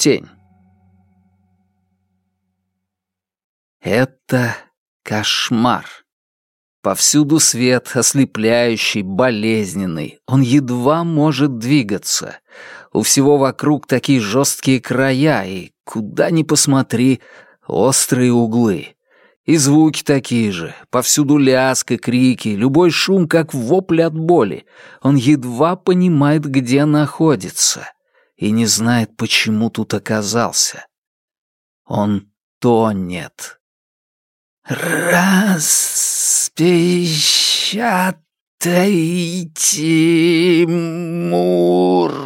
Тень. Это кошмар. Повсюду свет, ослепляющий, болезненный. Он едва может двигаться. У всего вокруг такие жесткие края, и куда ни посмотри, острые углы. И звуки такие же. Повсюду лязг и крики, любой шум, как вопль от боли. Он едва понимает, где находится. И не знает, почему тут оказался. Он тонет. «Распечатайте, Мурот!»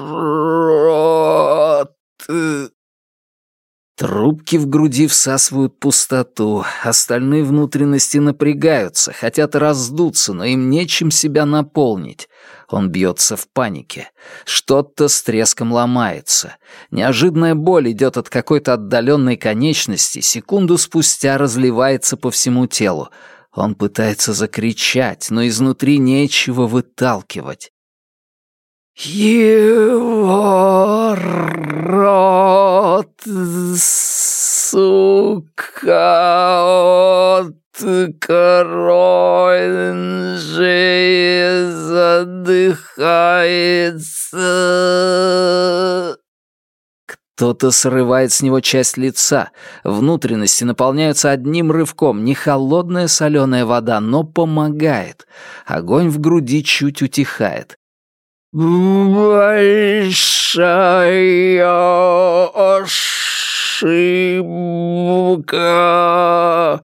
Трубки в груди всасывают пустоту, остальные внутренности напрягаются, хотят раздуться, но им нечем себя наполнить. Он бьется в панике. Что-то с треском ломается. Неожиданная боль идет от какой-то отдаленной конечности, секунду спустя разливается по всему телу. Он пытается закричать, но изнутри нечего выталкивать. «Его рот, сука, от кровь задыхается...» Кто-то срывает с него часть лица. Внутренности наполняются одним рывком. Не холодная соленая вода, но помогает. Огонь в груди чуть утихает. «Большая ошибка!»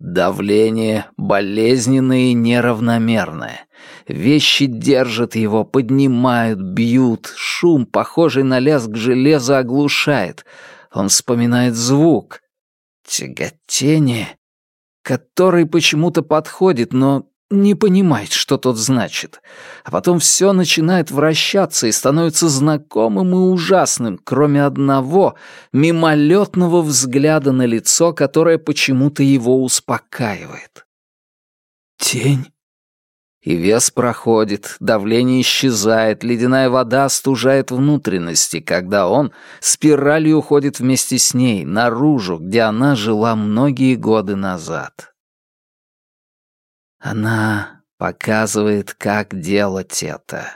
Давление болезненное и неравномерное. Вещи держат его, поднимают, бьют. Шум, похожий на лязг железа, оглушает. Он вспоминает звук. Тяготение, который почему-то подходит, но не понимает, что тот значит. А потом все начинает вращаться и становится знакомым и ужасным, кроме одного мимолетного взгляда на лицо, которое почему-то его успокаивает. Тень. И вес проходит, давление исчезает, ледяная вода остужает внутренности, когда он спиралью уходит вместе с ней, наружу, где она жила многие годы назад. Она показывает, как делать это.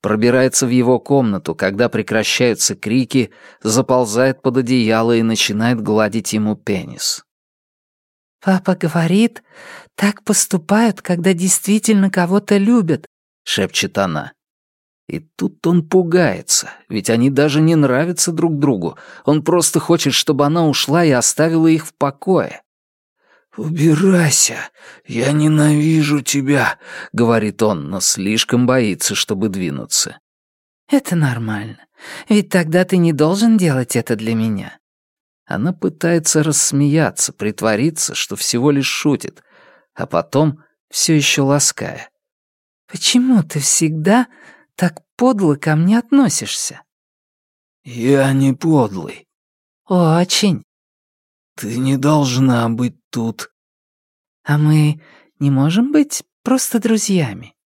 Пробирается в его комнату, когда прекращаются крики, заползает под одеяло и начинает гладить ему пенис. «Папа говорит, так поступают, когда действительно кого-то любят», — шепчет она. И тут он пугается, ведь они даже не нравятся друг другу. Он просто хочет, чтобы она ушла и оставила их в покое. «Убирайся! Я ненавижу тебя!» — говорит он, но слишком боится, чтобы двинуться. «Это нормально. Ведь тогда ты не должен делать это для меня». Она пытается рассмеяться, притвориться, что всего лишь шутит, а потом все еще лаская. «Почему ты всегда так подло ко мне относишься?» «Я не подлый». «Очень». «Ты не должна быть тут». «А мы не можем быть просто друзьями?»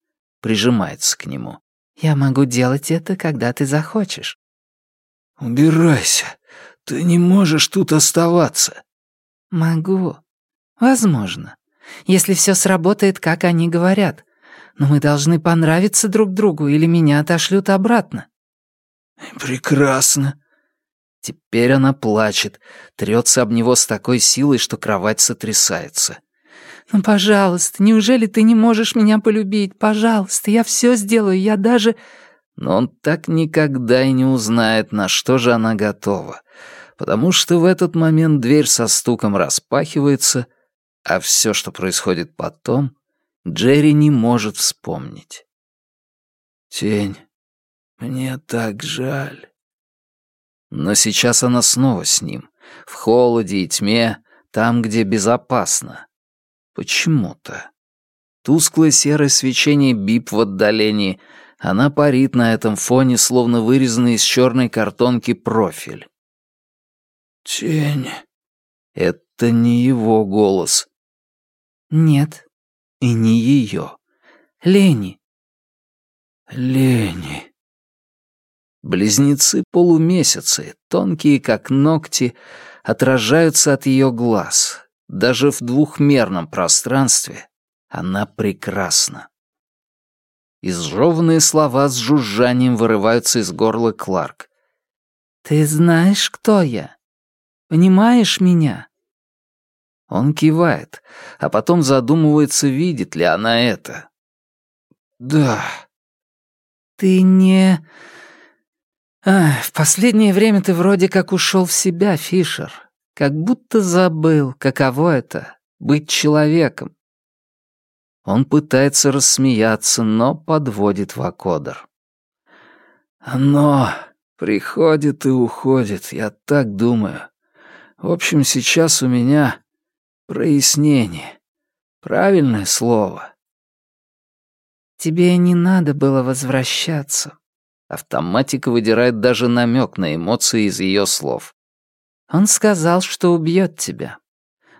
Прижимается к нему. «Я могу делать это, когда ты захочешь». «Убирайся. Ты не можешь тут оставаться». «Могу. Возможно. Если все сработает, как они говорят. Но мы должны понравиться друг другу, или меня отошлют обратно». «Прекрасно. Теперь она плачет, трется об него с такой силой, что кровать сотрясается. «Ну, пожалуйста, неужели ты не можешь меня полюбить? Пожалуйста, я все сделаю, я даже...» Но он так никогда и не узнает, на что же она готова, потому что в этот момент дверь со стуком распахивается, а все, что происходит потом, Джерри не может вспомнить. «Тень, мне так жаль». Но сейчас она снова с ним, в холоде и тьме, там, где безопасно. Почему-то. Тусклое серое свечение бип в отдалении, она парит на этом фоне, словно вырезанный из черной картонки профиль. «Тень». Это не его голос. Нет. И не ее. Лени. Лени. Близнецы-полумесяцы, тонкие как ногти, отражаются от ее глаз. Даже в двухмерном пространстве она прекрасна. Изжеванные слова с жужжанием вырываются из горла Кларк. «Ты знаешь, кто я? Понимаешь меня?» Он кивает, а потом задумывается, видит ли она это. «Да». «Ты не...» «В последнее время ты вроде как ушел в себя, Фишер. Как будто забыл, каково это — быть человеком. Он пытается рассмеяться, но подводит вакодер. «Оно приходит и уходит, я так думаю. В общем, сейчас у меня прояснение. Правильное слово». «Тебе не надо было возвращаться». Автоматика выдирает даже намек на эмоции из ее слов. «Он сказал, что убьет тебя.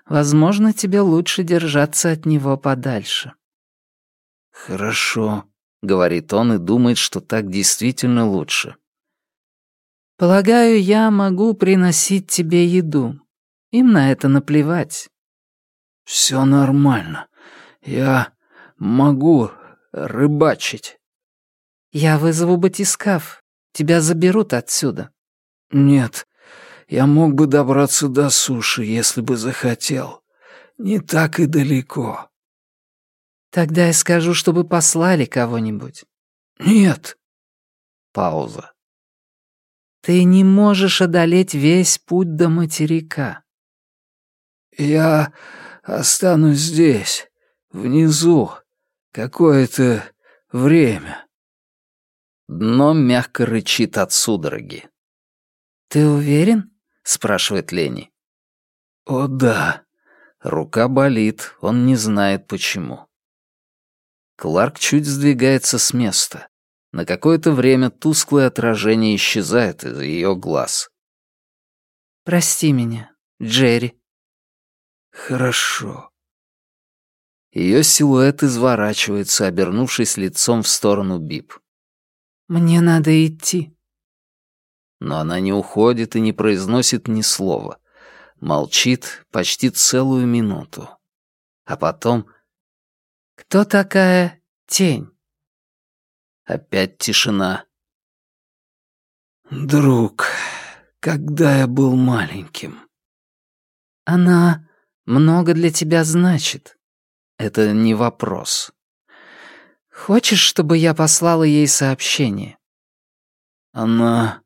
Возможно, тебе лучше держаться от него подальше». «Хорошо», — говорит он и думает, что так действительно лучше. «Полагаю, я могу приносить тебе еду. Им на это наплевать». «Все нормально. Я могу рыбачить». «Я вызову батискаф. Тебя заберут отсюда». «Нет, я мог бы добраться до суши, если бы захотел. Не так и далеко». «Тогда я скажу, чтобы послали кого-нибудь». «Нет». Пауза. «Ты не можешь одолеть весь путь до материка». «Я останусь здесь, внизу, какое-то время». Дно мягко рычит от судороги. «Ты уверен?» — спрашивает Лени. «О да». Рука болит, он не знает почему. Кларк чуть сдвигается с места. На какое-то время тусклое отражение исчезает из ее глаз. «Прости меня, Джерри». «Хорошо». Ее силуэт изворачивается, обернувшись лицом в сторону Бип. «Мне надо идти» но она не уходит и не произносит ни слова. Молчит почти целую минуту. А потом... «Кто такая тень?» Опять тишина. «Друг, когда я был маленьким». «Она много для тебя значит». Это не вопрос. «Хочешь, чтобы я послала ей сообщение?» Она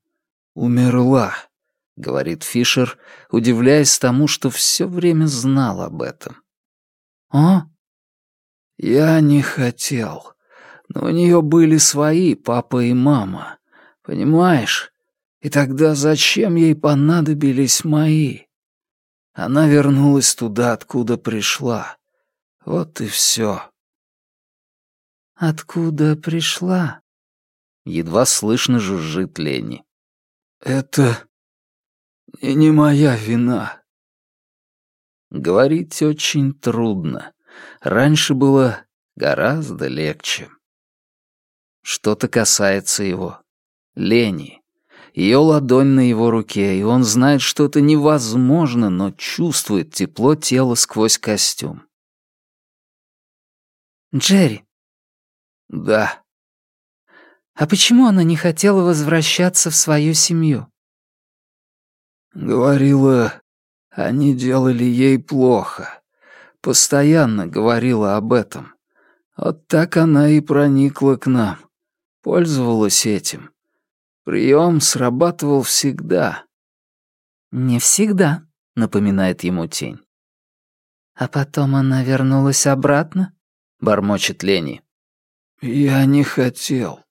«Умерла», — говорит Фишер, удивляясь тому, что все время знал об этом. «О?» «Я не хотел, но у нее были свои папа и мама, понимаешь? И тогда зачем ей понадобились мои? Она вернулась туда, откуда пришла. Вот и все. «Откуда пришла?» Едва слышно жужжит Ленни. «Это не моя вина». Говорить очень трудно. Раньше было гораздо легче. Что-то касается его. Лени. Ее ладонь на его руке, и он знает, что это невозможно, но чувствует тепло тела сквозь костюм. «Джерри». «Да». А почему она не хотела возвращаться в свою семью? Говорила, они делали ей плохо. Постоянно говорила об этом. Вот так она и проникла к нам. Пользовалась этим. Прием срабатывал всегда. «Не всегда», — напоминает ему тень. «А потом она вернулась обратно?» — бормочет Лени. «Я не хотел».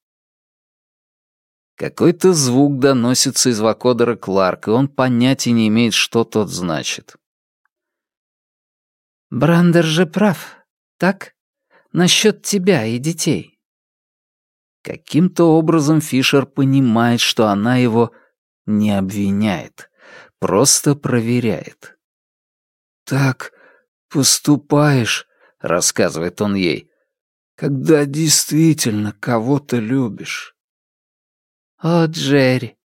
Какой-то звук доносится из вакодера Кларк, и он понятия не имеет, что тот значит. «Брандер же прав, так? Насчет тебя и детей». Каким-то образом Фишер понимает, что она его не обвиняет, просто проверяет. «Так поступаешь», — рассказывает он ей, — «когда действительно кого-то любишь». «О, Джерри,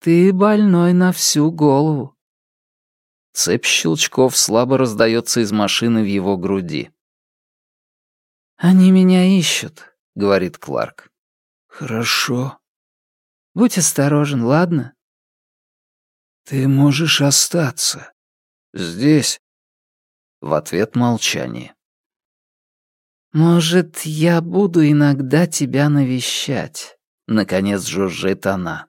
ты больной на всю голову». Цепь щелчков слабо раздается из машины в его груди. «Они меня ищут», — говорит Кларк. «Хорошо». «Будь осторожен, ладно?» «Ты можешь остаться. Здесь». В ответ молчание. «Может, я буду иногда тебя навещать?» — наконец жужжит она.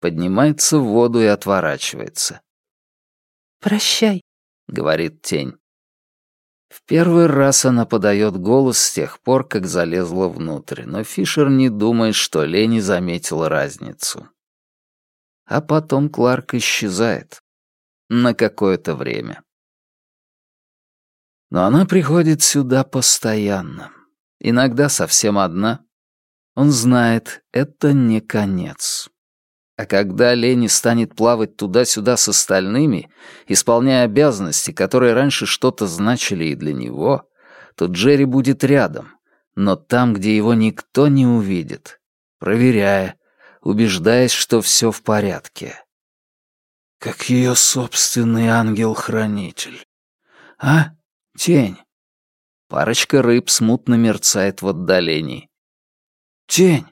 Поднимается в воду и отворачивается. «Прощай», — говорит тень. В первый раз она подает голос с тех пор, как залезла внутрь, но Фишер не думает, что Лени заметила разницу. А потом Кларк исчезает. На какое-то время. Но она приходит сюда постоянно. Иногда совсем одна. Он знает, это не конец. А когда Лени станет плавать туда-сюда с остальными, исполняя обязанности, которые раньше что-то значили и для него, то Джерри будет рядом, но там, где его никто не увидит, проверяя, убеждаясь, что все в порядке. Как ее собственный ангел-хранитель. А? Тень. Парочка рыб смутно мерцает в отдалении. Тень.